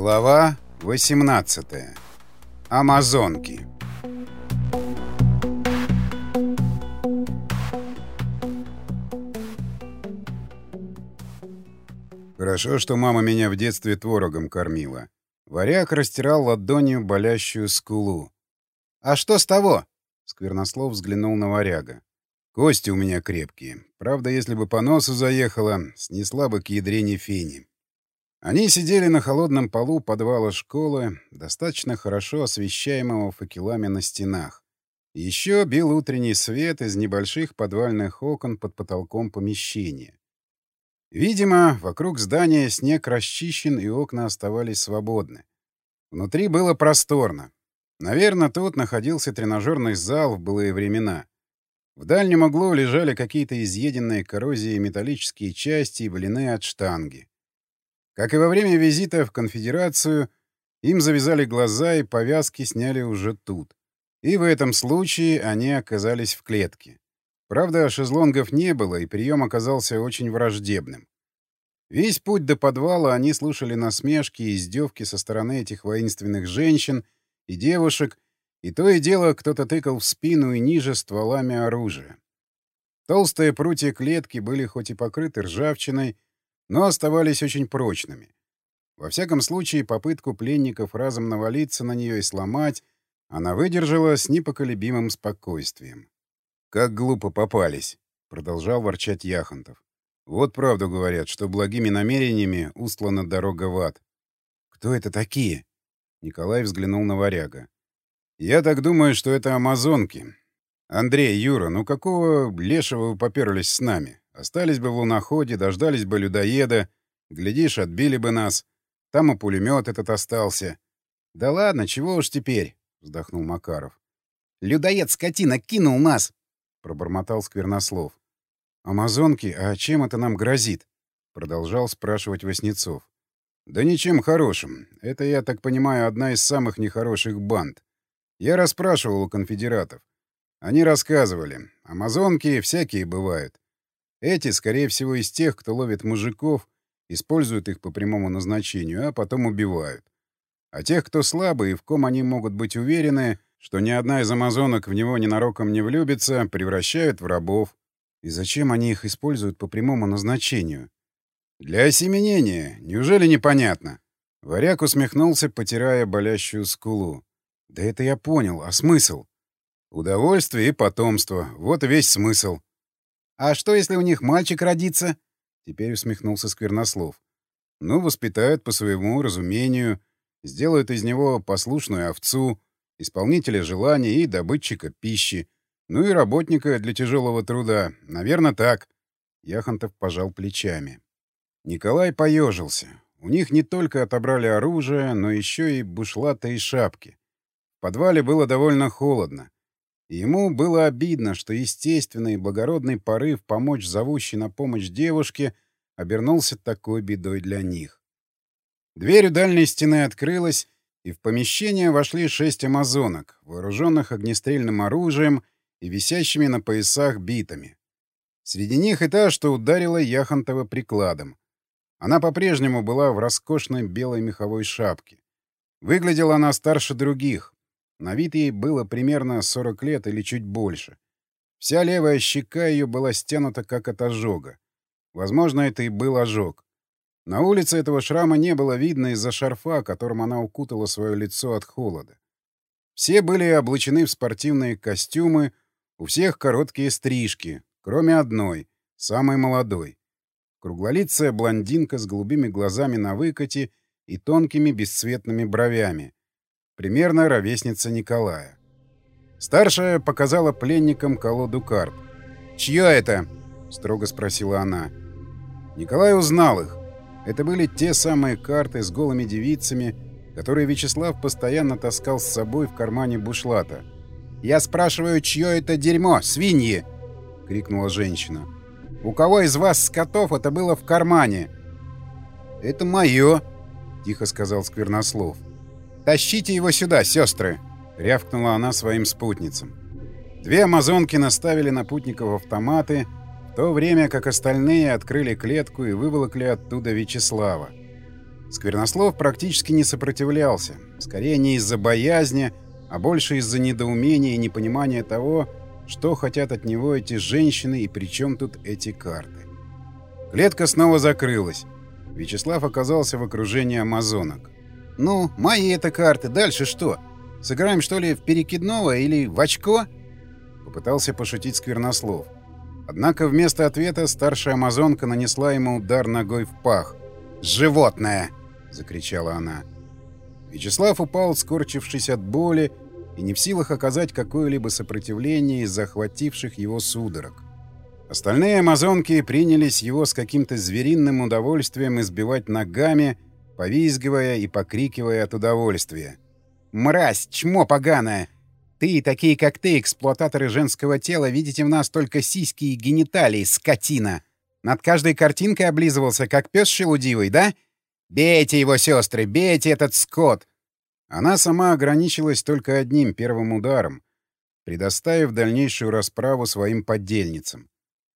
Глава 18. Амазонки. Хорошо, что мама меня в детстве творогом кормила. Варяг растирал ладонью болящую скулу. «А что с того?» — Сквернослов взглянул на варяга. «Кости у меня крепкие. Правда, если бы по носу заехала, снесла бы к ядрене фени. Они сидели на холодном полу подвала школы, достаточно хорошо освещаемого факелами на стенах. Еще бил утренний свет из небольших подвальных окон под потолком помещения. Видимо, вокруг здания снег расчищен и окна оставались свободны. Внутри было просторно. Наверное, тут находился тренажерный зал в былые времена. В дальнем углу лежали какие-то изъеденные коррозией металлические части и блины от штанги. Как и во время визита в конфедерацию, им завязали глаза и повязки сняли уже тут. И в этом случае они оказались в клетке. Правда, шезлонгов не было, и прием оказался очень враждебным. Весь путь до подвала они слушали насмешки и издевки со стороны этих воинственных женщин и девушек, и то и дело кто-то тыкал в спину и ниже стволами оружия. Толстые прутья клетки были хоть и покрыты ржавчиной, но оставались очень прочными. Во всяком случае, попытку пленников разом навалиться на нее и сломать она выдержала с непоколебимым спокойствием. «Как глупо попались!» — продолжал ворчать Яхонтов. «Вот правду говорят, что благими намерениями устлана дорога в ад». «Кто это такие?» — Николай взглянул на варяга. «Я так думаю, что это амазонки. Андрей, Юра, ну какого лешего вы поперлись с нами? Остались бы в луноходе, дождались бы людоеда. Глядишь, отбили бы нас. Там и пулемет этот остался. — Да ладно, чего уж теперь, — вздохнул Макаров. — Людоед, скотина, кинул нас! — пробормотал Сквернослов. — Амазонки, а чем это нам грозит? — продолжал спрашивать Васнецов. — Да ничем хорошим. Это, я так понимаю, одна из самых нехороших банд. Я расспрашивал у конфедератов. Они рассказывали. Амазонки всякие бывают. Эти, скорее всего, из тех, кто ловит мужиков, используют их по прямому назначению, а потом убивают. А тех, кто слабый и в ком они могут быть уверены, что ни одна из амазонок в него ненароком не влюбится, превращают в рабов. И зачем они их используют по прямому назначению? Для осеменения. Неужели непонятно? Варяг усмехнулся, потирая болящую скулу. Да это я понял. А смысл? Удовольствие и потомство. Вот весь смысл. «А что, если у них мальчик родится?» Теперь усмехнулся Сквернослов. «Ну, воспитают по своему разумению, сделают из него послушную овцу, исполнителя желаний и добытчика пищи, ну и работника для тяжелого труда. Наверное, так». Яхонтов пожал плечами. Николай поежился. У них не только отобрали оружие, но еще и бушлаты и шапки. В подвале было довольно холодно. Ему было обидно, что естественный и благородный порыв помочь зовущей на помощь девушке обернулся такой бедой для них. Дверь у дальней стены открылась, и в помещение вошли шесть амазонок, вооруженных огнестрельным оружием и висящими на поясах битами. Среди них и та, что ударила Яхонтова прикладом. Она по-прежнему была в роскошной белой меховой шапке. Выглядела она старше других, на вид ей было примерно 40 лет или чуть больше. Вся левая щека ее была стянута как от ожога. Возможно, это и был ожог. На улице этого шрама не было видно из-за шарфа, которым она укутала свое лицо от холода. Все были облачены в спортивные костюмы, у всех короткие стрижки, кроме одной, самой молодой. Круглолицая блондинка с голубыми глазами на выкате и тонкими бесцветными бровями, примерно ровесница Николая. Старшая показала пленникам колоду карт. «Чье это?» — строго спросила она. Николай узнал их. Это были те самые карты с голыми девицами, которые Вячеслав постоянно таскал с собой в кармане бушлата. «Я спрашиваю, чье это дерьмо, свиньи?» — крикнула женщина. «У кого из вас, скотов, это было в кармане?» «Это мое», — тихо сказал Сквернослов. «Тащите его сюда, сестры!» — рявкнула она своим спутницам. Две амазонки наставили на путников автоматы, в то время как остальные открыли клетку и выволокли оттуда Вячеслава. Сквернослов практически не сопротивлялся. Скорее не из-за боязни, а больше из-за недоумения и непонимания того, что хотят от него эти женщины и при чем тут эти карты. Клетка снова закрылась. Вячеслав оказался в окружении амазонок. «Ну, мои это карты. Дальше что? Сыграем, что ли, в перекидного или в очко?» Попытался пошутить Сквернослов. Однако вместо ответа старшая амазонка нанесла ему удар ногой в пах. «Животное!» — закричала она. Вячеслав упал, скорчившись от боли, и не в силах оказать какое-либо сопротивление из захвативших его судорог. Остальные амазонки принялись его с каким-то звериным удовольствием избивать ногами, повизгивая и покрикивая от удовольствия. «Мразь! Чмо поганое! Ты, такие как ты, эксплуататоры женского тела, видите в нас только сиськи и гениталии, скотина! Над каждой картинкой облизывался, как пес шелудивый, да? Бейте его, сестры, бейте этот скот! Она сама ограничилась только одним первым ударом, предоставив дальнейшую расправу своим поддельницам.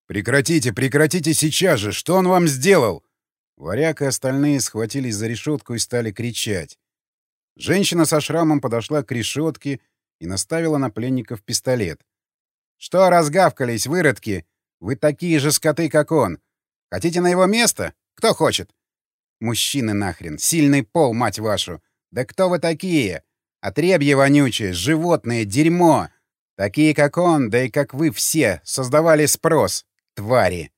«Прекратите, прекратите сейчас же! Что он вам сделал?» Варяг и остальные схватились за решетку и стали кричать. Женщина со шрамом подошла к решетке и наставила на пленников пистолет. «Что разгавкались, выродки? Вы такие же скоты, как он. Хотите на его место? Кто хочет?» «Мужчины нахрен! Сильный пол, мать вашу! Да кто вы такие? Отребье вонючее, животное, дерьмо! Такие, как он, да и как вы все, создавали спрос, твари!»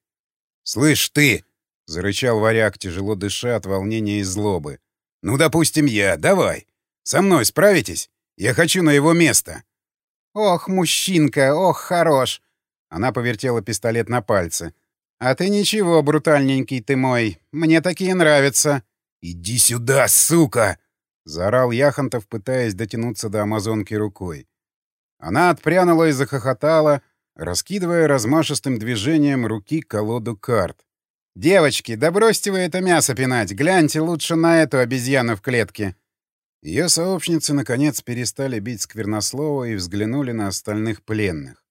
«Слышь ты!» — зарычал варяг, тяжело дыша от волнения и злобы. «Ну, допустим, я. Давай. Со мной справитесь? Я хочу на его место». «Ох, мужчинка, ох, хорош!» Она повертела пистолет на пальце. «А ты ничего, брутальненький ты мой. Мне такие нравятся». «Иди сюда, сука!» — заорал Яхонтов, пытаясь дотянуться до амазонки рукой. Она отпрянула и захохотала, раскидывая размашистым движением руки колоду карт. «Девочки, да бросьте вы это мясо пинать! Гляньте лучше на эту обезьяну в клетке!» Ее сообщницы, наконец, перестали бить сквернослова и взглянули на остальных пленных.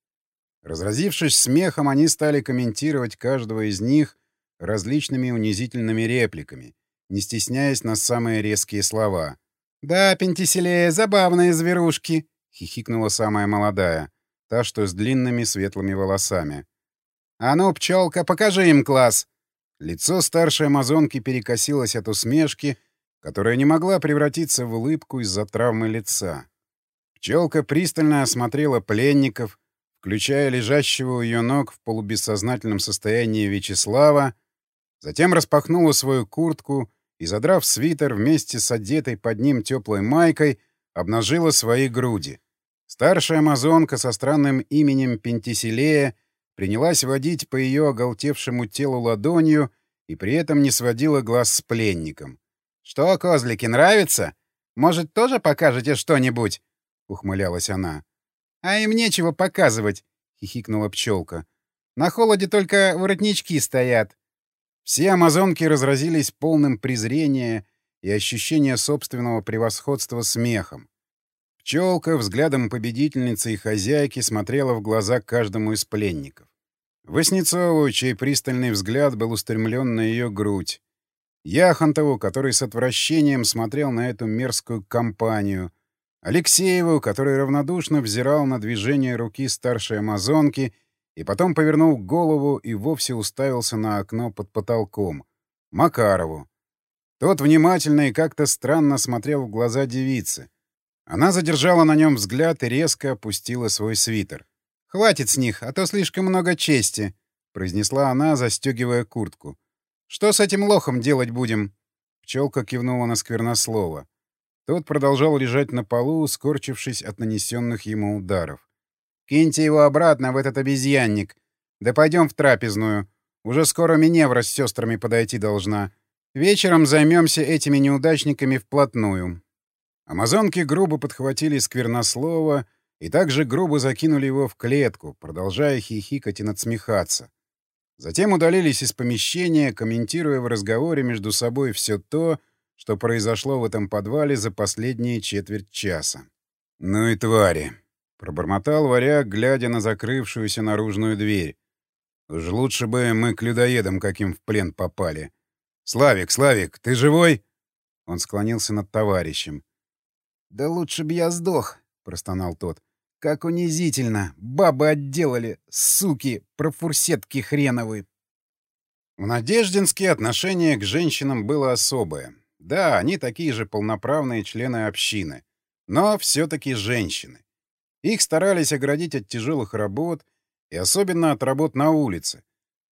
Разразившись смехом, они стали комментировать каждого из них различными унизительными репликами, не стесняясь на самые резкие слова. «Да, Пентиселея, забавные зверушки!» — хихикнула самая молодая, та, что с длинными светлыми волосами. «А ну, пчелка, покажи им класс!» Лицо старшей амазонки перекосилось от усмешки, которая не могла превратиться в улыбку из-за травмы лица. Пчелка пристально осмотрела пленников, включая лежащего у ее ног в полубессознательном состоянии Вячеслава, затем распахнула свою куртку и, задрав свитер вместе с одетой под ним теплой майкой, обнажила свои груди. Старшая амазонка со странным именем Пентиселея принялась водить по ее оголтевшему телу ладонью и при этом не сводила глаз с пленником. «Что, козлики, нравится? Может, тоже покажете что-нибудь?» — ухмылялась она. «А им нечего показывать», — хихикнула пчелка. «На холоде только воротнички стоят. Все амазонки разразились полным презрения и ощущения собственного превосходства смехом. Пчелка взглядом победительницы и хозяйки смотрела в глаза каждому из пленников. Воснецову, чей пристальный взгляд был устремлен на ее грудь. Яхонтову, который с отвращением смотрел на эту мерзкую компанию. Алексееву, который равнодушно взирал на движение руки старшей амазонки и потом повернул голову и вовсе уставился на окно под потолком. Макарову. Тот внимательно и как-то странно смотрел в глаза девицы. Она задержала на нем взгляд и резко опустила свой свитер. «Хватит с них, а то слишком много чести», — произнесла она, застегивая куртку. «Что с этим лохом делать будем?» Пчелка кивнула на сквернослова. Тот продолжал лежать на полу, скорчившись от нанесенных ему ударов. Киньте его обратно в этот обезьянник. Да пойдем в трапезную. Уже скоро Миневра с сестрами подойти должна. Вечером займемся этими неудачниками вплотную. Амазонки грубо подхватили сквернослова и также грубо закинули его в клетку, продолжая хихикать и надсмехаться. Затем удалились из помещения, комментируя в разговоре между собой все то, что произошло в этом подвале за последние четверть часа. «Ну и твари!» Пробормотал варяг, глядя на закрывшуюся наружную дверь. Уж лучше бы мы к людоедам каким в плен попали. «Славик, Славик, ты живой?» Он склонился над товарищем. «Да лучше б я сдох», — простонал тот. «Как унизительно! Бабы отделали! Суки! Профурсетки хреновы!» В Надеждинске отношение к женщинам было особое. Да, они такие же полноправные члены общины. Но все-таки женщины. Их старались оградить от тяжелых работ и особенно от работ на улице,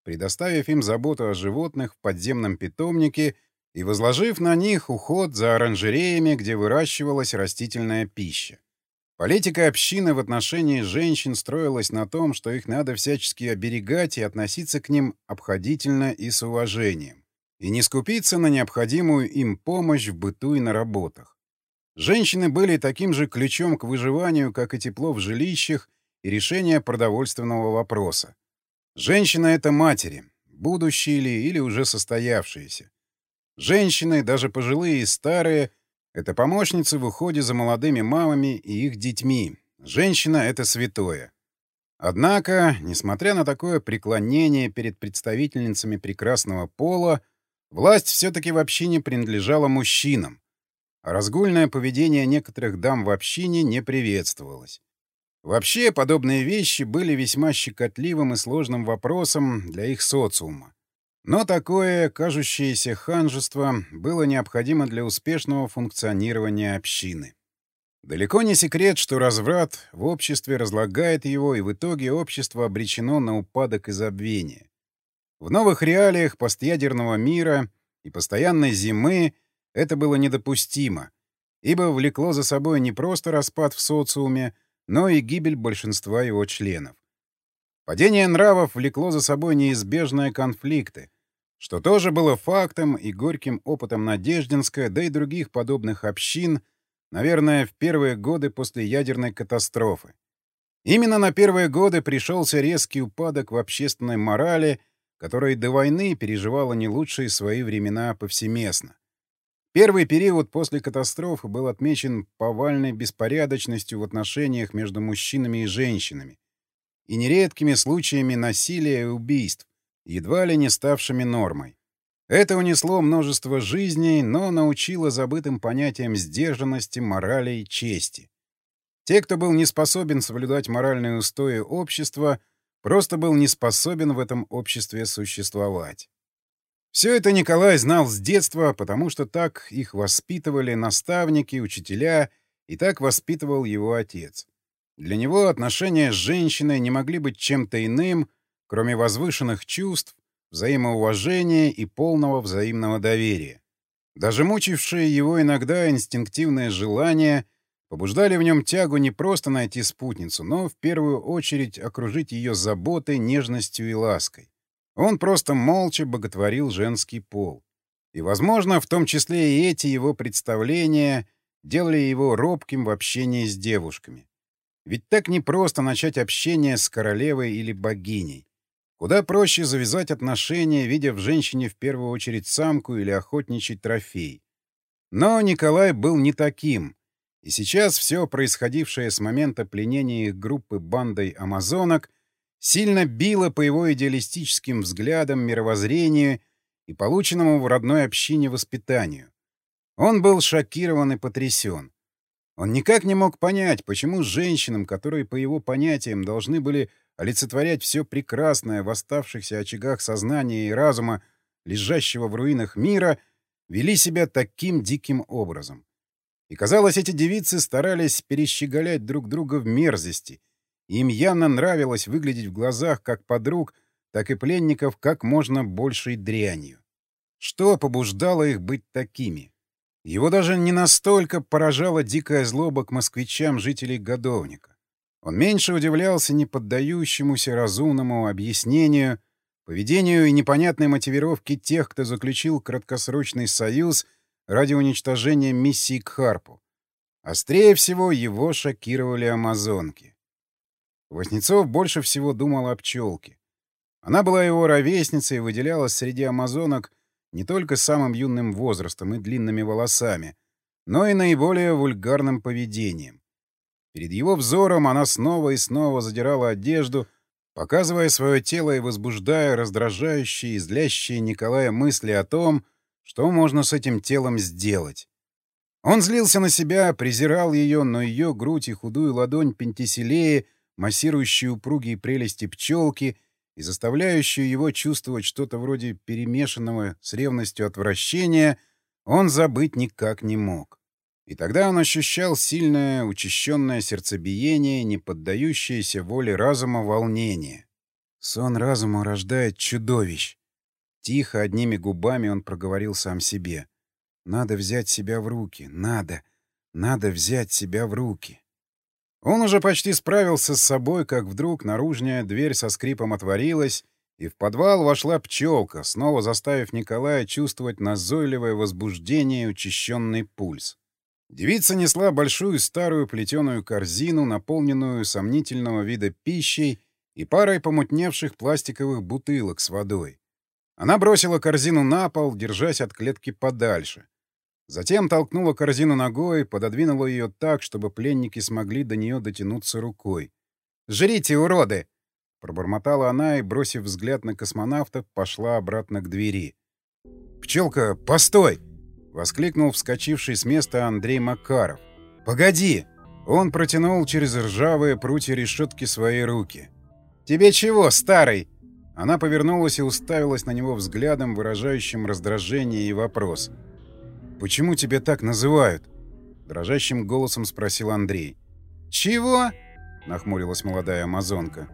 предоставив им заботу о животных в подземном питомнике и возложив на них уход за оранжереями, где выращивалась растительная пища. Политика общины в отношении женщин строилась на том, что их надо всячески оберегать и относиться к ним обходительно и с уважением, и не скупиться на необходимую им помощь в быту и на работах. Женщины были таким же ключом к выживанию, как и тепло в жилищах и решение продовольственного вопроса. Женщина — это матери, будущие ли или уже состоявшиеся. Женщины, даже пожилые и старые — это помощницы в уходе за молодыми мамами и их детьми. Женщина — это святое. Однако, несмотря на такое преклонение перед представительницами прекрасного пола, власть все-таки в общине принадлежала мужчинам, а разгульное поведение некоторых дам в общине не приветствовалось. Вообще, подобные вещи были весьма щекотливым и сложным вопросом для их социума. Но такое, кажущееся ханжество, было необходимо для успешного функционирования общины. Далеко не секрет, что разврат в обществе разлагает его, и в итоге общество обречено на упадок и забвение. В новых реалиях постъядерного мира и постоянной зимы это было недопустимо, ибо влекло за собой не просто распад в социуме, но и гибель большинства его членов. Падение нравов влекло за собой неизбежные конфликты, что тоже было фактом и горьким опытом Надеждинска, да и других подобных общин, наверное, в первые годы после ядерной катастрофы. Именно на первые годы пришелся резкий упадок в общественной морали, которая до войны переживала не лучшие свои времена повсеместно. Первый период после катастрофы был отмечен повальной беспорядочностью в отношениях между мужчинами и женщинами и нередкими случаями насилия и убийств, едва ли не ставшими нормой. Это унесло множество жизней, но научило забытым понятиям сдержанности, морали и чести. Те, кто был не способен соблюдать моральные устои общества, просто был не способен в этом обществе существовать. Все это Николай знал с детства, потому что так их воспитывали наставники, учителя, и так воспитывал его отец. Для него отношения с женщиной не могли быть чем-то иным, кроме возвышенных чувств, взаимоуважения и полного взаимного доверия. Даже мучившие его иногда инстинктивные желания побуждали в нем тягу не просто найти спутницу, но в первую очередь окружить ее заботой, нежностью и лаской. Он просто молча боготворил женский пол. И, возможно, в том числе и эти его представления делали его робким в общении с девушками. Ведь так непросто начать общение с королевой или богиней. Куда проще завязать отношения, видя в женщине в первую очередь самку или охотничий трофей. Но Николай был не таким. И сейчас все происходившее с момента пленения их группы бандой амазонок сильно било по его идеалистическим взглядам, мировоззрению и полученному в родной общине воспитанию. Он был шокирован и потрясен. Он никак не мог понять, почему женщинам, которые, по его понятиям, должны были олицетворять все прекрасное в оставшихся очагах сознания и разума, лежащего в руинах мира, вели себя таким диким образом. И, казалось, эти девицы старались перещеголять друг друга в мерзости, им явно нравилось выглядеть в глазах как подруг, так и пленников как можно большей дрянью. Что побуждало их быть такими? Его даже не настолько поражала дикая злоба к москвичам жителей Годовника. Он меньше удивлялся неподдающемуся разумному объяснению, поведению и непонятной мотивировке тех, кто заключил краткосрочный союз ради уничтожения миссии к Харпу. Острее всего его шокировали амазонки. Воснецов больше всего думал о пчелке. Она была его ровесницей и выделялась среди амазонок не только самым юным возрастом и длинными волосами, но и наиболее вульгарным поведением. Перед его взором она снова и снова задирала одежду, показывая свое тело и возбуждая раздражающие и злящие Николая мысли о том, Что можно с этим телом сделать? Он злился на себя, презирал ее, но ее грудь и худую ладонь Пентиселеи, массирующие упругие прелести пчелки и заставляющую его чувствовать что-то вроде перемешанного с ревностью отвращения, он забыть никак не мог. И тогда он ощущал сильное, учащенное сердцебиение, не поддающееся воле разума волнение. Сон разума рождает чудовищ. Тихо, одними губами он проговорил сам себе. Надо взять себя в руки. Надо. Надо взять себя в руки. Он уже почти справился с собой, как вдруг наружная дверь со скрипом отворилась, и в подвал вошла пчелка, снова заставив Николая чувствовать назойливое возбуждение и учащенный пульс. Девица несла большую старую плетеную корзину, наполненную сомнительного вида пищей и парой помутневших пластиковых бутылок с водой. Она бросила корзину на пол, держась от клетки подальше. Затем толкнула корзину ногой, пододвинула ее так, чтобы пленники смогли до нее дотянуться рукой. «Жрите, уроды!» Пробормотала она и, бросив взгляд на космонавта, пошла обратно к двери. «Пчелка, постой!» — воскликнул вскочивший с места Андрей Макаров. «Погоди!» Он протянул через ржавые прутья решетки свои руки. «Тебе чего, старый?» Она повернулась и уставилась на него взглядом, выражающим раздражение и вопрос. «Почему тебя так называют?» Дрожащим голосом спросил Андрей. «Чего?» — нахмурилась молодая амазонка.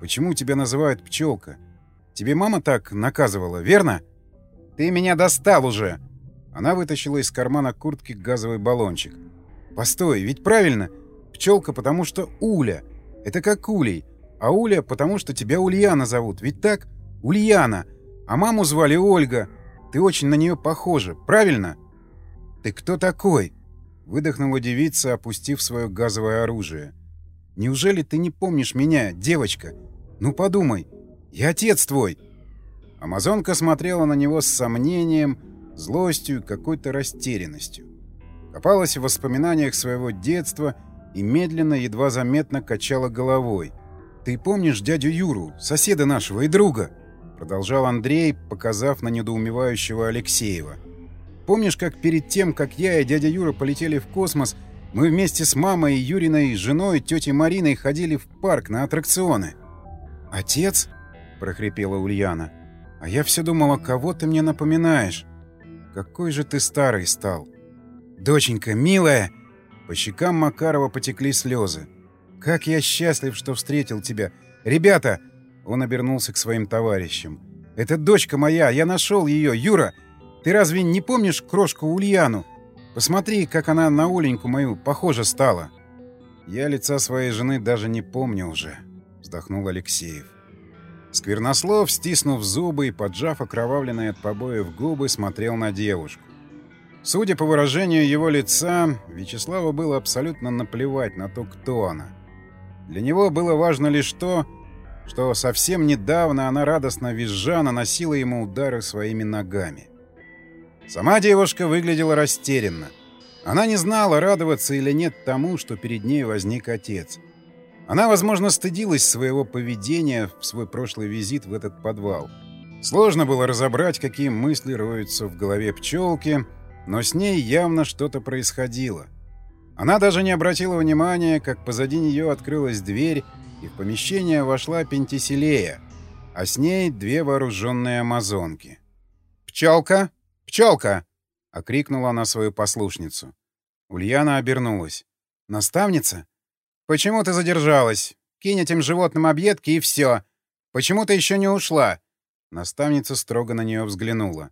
«Почему тебя называют пчелка? Тебе мама так наказывала, верно?» «Ты меня достал уже!» Она вытащила из кармана куртки газовый баллончик. «Постой, ведь правильно! Пчелка, потому что Уля. Это как Улей. А Уля, потому что тебя Ульяна зовут. Ведь так? Ульяна. А маму звали Ольга. Ты очень на нее похожа. Правильно?» «Ты кто такой?» — выдохнула девица, опустив свое газовое оружие. «Неужели ты не помнишь меня, девочка? Ну подумай, я отец твой!» Амазонка смотрела на него с сомнением, злостью и какой-то растерянностью. Копалась в воспоминаниях своего детства и медленно, едва заметно качала головой. «Ты помнишь дядю Юру, соседа нашего и друга?» Продолжал Андрей, показав на недоумевающего Алексеева. Помнишь, как перед тем, как я и дядя Юра полетели в космос, мы вместе с мамой Юриной женой, тетей Мариной ходили в парк на аттракционы?» «Отец?» — прохрипела Ульяна. «А я все думала, кого ты мне напоминаешь? Какой же ты старый стал!» «Доченька, милая!» По щекам Макарова потекли слезы. «Как я счастлив, что встретил тебя! Ребята!» Он обернулся к своим товарищам. «Это дочка моя! Я нашел ее! Юра! Ты разве не помнишь крошку Ульяну? Посмотри, как она на Оленьку мою похожа стала. Я лица своей жены даже не помню уже, вздохнул Алексеев. Сквернослов, стиснув зубы и поджав окровавленные от побоев губы, смотрел на девушку. Судя по выражению его лица, Вячеславу было абсолютно наплевать на то, кто она. Для него было важно лишь то, что совсем недавно она радостно визжа наносила ему удары своими ногами. Сама девушка выглядела растерянно. Она не знала, радоваться или нет тому, что перед ней возник отец. Она, возможно, стыдилась своего поведения в свой прошлый визит в этот подвал. Сложно было разобрать, какие мысли роются в голове пчелки, но с ней явно что-то происходило. Она даже не обратила внимания, как позади нее открылась дверь, и в помещение вошла Пентиселея, а с ней две вооруженные амазонки. «Пчелка!» «Пчелка!» — окрикнула она свою послушницу. Ульяна обернулась. «Наставница? Почему ты задержалась? Кинь этим животным объедки и все. Почему ты еще не ушла?» Наставница строго на нее взглянула.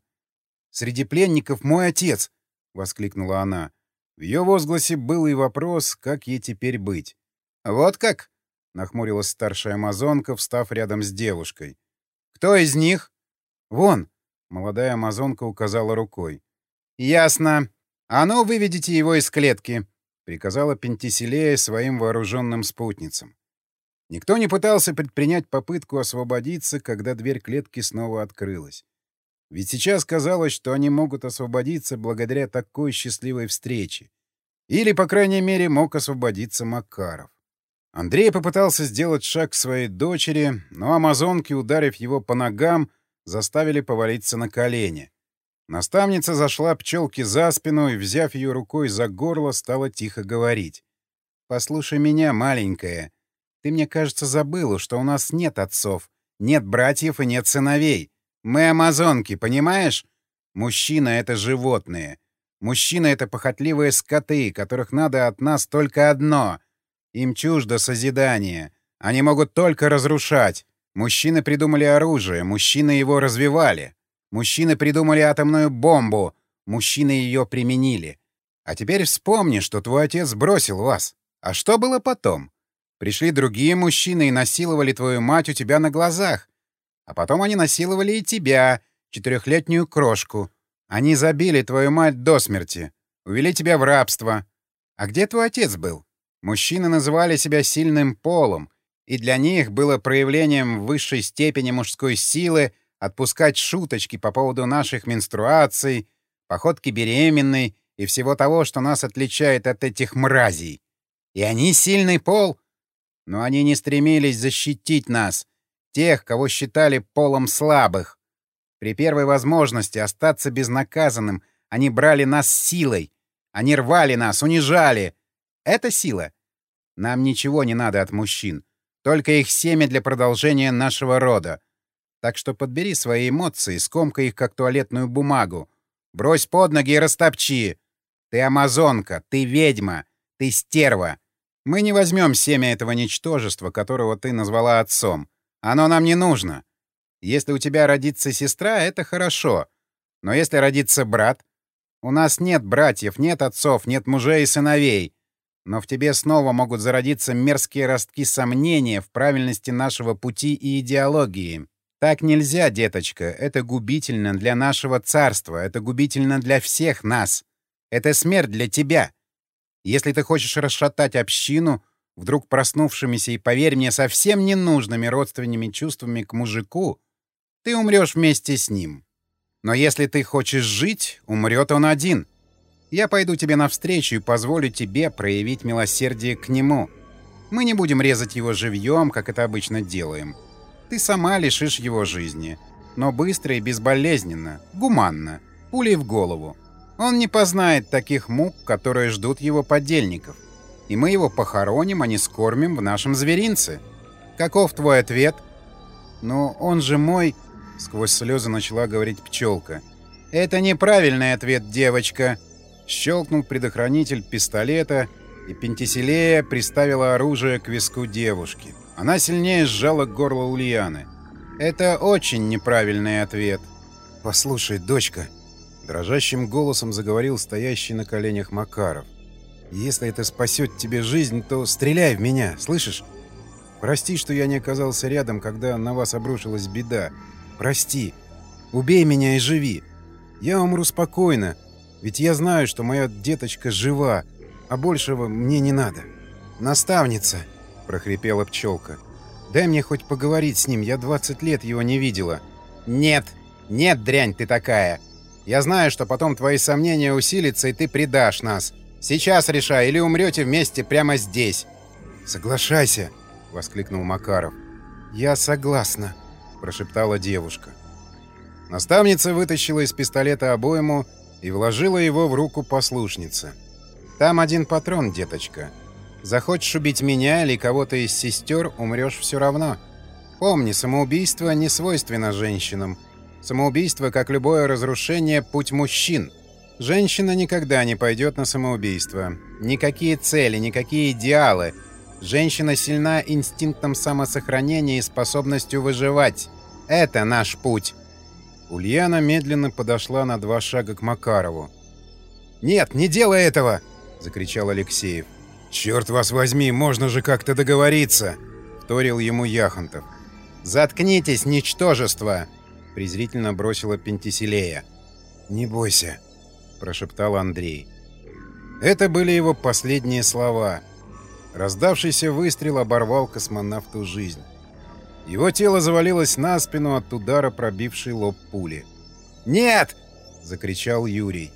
«Среди пленников мой отец!» — воскликнула она. В ее возгласе был и вопрос, как ей теперь быть. «Вот как?» — нахмурилась старшая амазонка, встав рядом с девушкой. «Кто из них?» «Вон!» Молодая амазонка указала рукой. «Ясно. А ну, выведите его из клетки», — приказала Пентиселея своим вооруженным спутницам. Никто не пытался предпринять попытку освободиться, когда дверь клетки снова открылась. Ведь сейчас казалось, что они могут освободиться благодаря такой счастливой встрече. Или, по крайней мере, мог освободиться Макаров. Андрей попытался сделать шаг к своей дочери, но амазонки, ударив его по ногам, заставили повалиться на колени. Наставница зашла пчелке за спину и, взяв ее рукой за горло, стала тихо говорить. «Послушай меня, маленькая. Ты, мне кажется, забыла, что у нас нет отцов, нет братьев и нет сыновей. Мы амазонки, понимаешь? Мужчина — это животные. Мужчина — это похотливые скоты, которых надо от нас только одно. Им чуждо созидание. Они могут только разрушать. Мужчины придумали оружие, мужчины его развивали. Мужчины придумали атомную бомбу, мужчины ее применили. А теперь вспомни, что твой отец бросил вас. А что было потом? Пришли другие мужчины и насиловали твою мать у тебя на глазах. А потом они насиловали и тебя, четырехлетнюю крошку. Они забили твою мать до смерти, увели тебя в рабство. А где твой отец был? Мужчины называли себя сильным полом, и для них было проявлением высшей степени мужской силы отпускать шуточки по поводу наших менструаций, походки беременной и всего того, что нас отличает от этих мразей. И они сильный пол, но они не стремились защитить нас, тех, кого считали полом слабых. При первой возможности остаться безнаказанным они брали нас силой. Они рвали нас, унижали. Это сила. Нам ничего не надо от мужчин. Только их семя для продолжения нашего рода. Так что подбери свои эмоции, скомкай их, как туалетную бумагу. Брось под ноги и растопчи. Ты амазонка, ты ведьма, ты стерва. Мы не возьмем семя этого ничтожества, которого ты назвала отцом. Оно нам не нужно. Если у тебя родится сестра, это хорошо. Но если родится брат... У нас нет братьев, нет отцов, нет мужей и сыновей. Но в тебе снова могут зародиться мерзкие ростки сомнения в правильности нашего пути и идеологии. Так нельзя, деточка. Это губительно для нашего царства. Это губительно для всех нас. Это смерть для тебя. Если ты хочешь расшатать общину, вдруг проснувшимися и, поверь мне, совсем ненужными родственными чувствами к мужику, ты умрешь вместе с ним. Но если ты хочешь жить, умрет он один. Я пойду тебе навстречу и позволю тебе проявить милосердие к нему. Мы не будем резать его живьем, как это обычно делаем. Ты сама лишишь его жизни. Но быстро и безболезненно, гуманно, пулей в голову. Он не познает таких мук, которые ждут его подельников и мы его похороним, а не скормим в нашем зверинце. Каков твой ответ? Но он же мой... Сквозь слезы начала говорить пчелка. Это неправильный ответ, девочка. Щелкнул предохранитель пистолета, и Пентиселея приставила оружие к виску девушки. Она сильнее сжала горло Ульяны. «Это очень неправильный ответ». «Послушай, дочка», — дрожащим голосом заговорил стоящий на коленях Макаров. Если это спасет тебе жизнь, то стреляй в меня, слышишь? Прости, что я не оказался рядом, когда на вас обрушилась беда. Прости. Убей меня и живи. Я умру спокойно, ведь я знаю, что моя деточка жива, а большего мне не надо. Наставница, прохрипела пчелка. Дай мне хоть поговорить с ним, я 20 лет его не видела. Нет, нет, дрянь ты такая. Я знаю, что потом твои сомнения усилятся, и ты предашь нас. Сейчас решай, или умрете вместе прямо здесь. Соглашайся, воскликнул Макаров. Я согласна, прошептала девушка. Наставница вытащила из пистолета обойму и вложила его в руку послушницы. Там один патрон, деточка. Захочешь убить меня или кого-то из сестер, умрешь все равно. Помни, самоубийство не свойственно женщинам. Самоубийство, как любое разрушение, путь мужчин — Женщина никогда не пойдет на самоубийство. Никакие цели, никакие идеалы. Женщина сильна инстинктом самосохранения и способностью выживать. Это наш путь. Ульяна медленно подошла на два шага к Макарову. «Нет, не делай этого!» — закричал Алексеев. «Черт вас возьми, можно же как-то договориться!» — вторил ему Яхонтов. «Заткнитесь, ничтожество!» — презрительно бросила Пентиселея. «Не бойся!» прошептал Андрей. Это были его последние слова. Раздавшийся выстрел оборвал космонавту жизнь. Его тело завалилось на спину от удара, пробившей лоб пули. «Нет!» — закричал Юрий.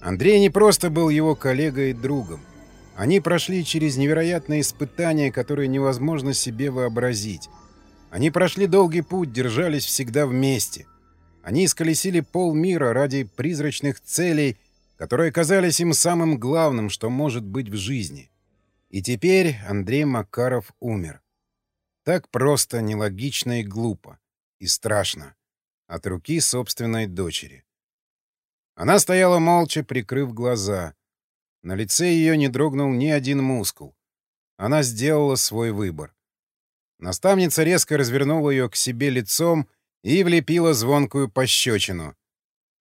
Андрей не просто был его коллегой и другом. Они прошли через невероятные испытания, которые невозможно себе вообразить. Они прошли долгий путь, держались всегда вместе. Они исколесили полмира ради призрачных целей, которые казались им самым главным, что может быть в жизни. И теперь Андрей Макаров умер. Так просто, нелогично и глупо. И страшно. От руки собственной дочери. Она стояла молча, прикрыв глаза. На лице ее не дрогнул ни один мускул. Она сделала свой выбор. Наставница резко развернула ее к себе лицом и влепила звонкую пощечину.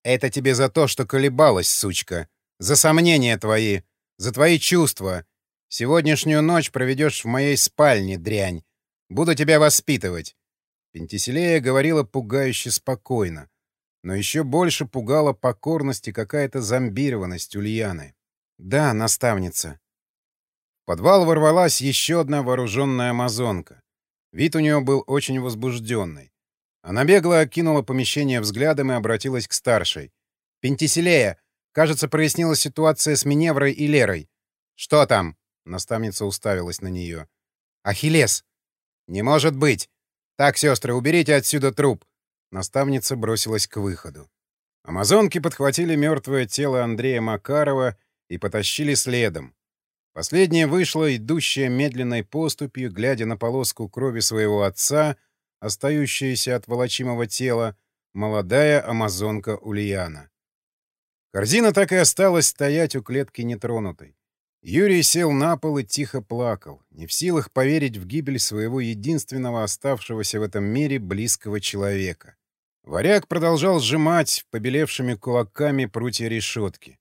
«Это тебе за то, что колебалась, сучка. За сомнения твои. За твои чувства. Сегодняшнюю ночь проведешь в моей спальне, дрянь. Буду тебя воспитывать». Пентиселея говорила пугающе спокойно. Но еще больше пугала покорность и какая-то зомбированность Ульяны. «Да, наставница». В подвал ворвалась еще одна вооруженная амазонка. Вид у нее был очень возбужденный. Она бегло окинула помещение взглядом и обратилась к старшей. «Пентиселея, кажется, прояснилась ситуация с Миневрой и Лерой». «Что там?» — наставница уставилась на нее. «Ахиллес!» «Не может быть! Так, сестры, уберите отсюда труп!» Наставница бросилась к выходу. Амазонки подхватили мертвое тело Андрея Макарова и потащили следом. Последняя вышла, идущая медленной поступью, глядя на полоску крови своего отца, остающуюся от волочимого тела, молодая амазонка Ульяна. Корзина так и осталась стоять у клетки нетронутой. Юрий сел на пол и тихо плакал, не в силах поверить в гибель своего единственного оставшегося в этом мире близкого человека. Варяг продолжал сжимать побелевшими кулаками прутья решетки.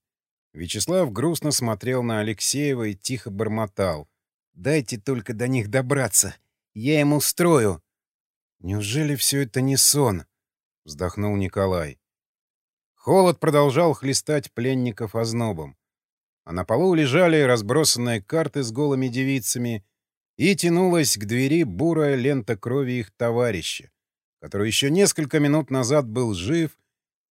Вячеслав грустно смотрел на Алексеева и тихо бормотал. «Дайте только до них добраться. Я им устрою». «Неужели все это не сон?» — вздохнул Николай. Холод продолжал хлестать пленников ознобом. А на полу лежали разбросанные карты с голыми девицами, и тянулась к двери бурая лента крови их товарища, который еще несколько минут назад был жив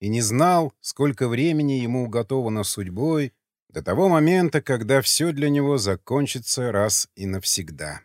и не знал, сколько времени ему уготовано судьбой до того момента, когда все для него закончится раз и навсегда.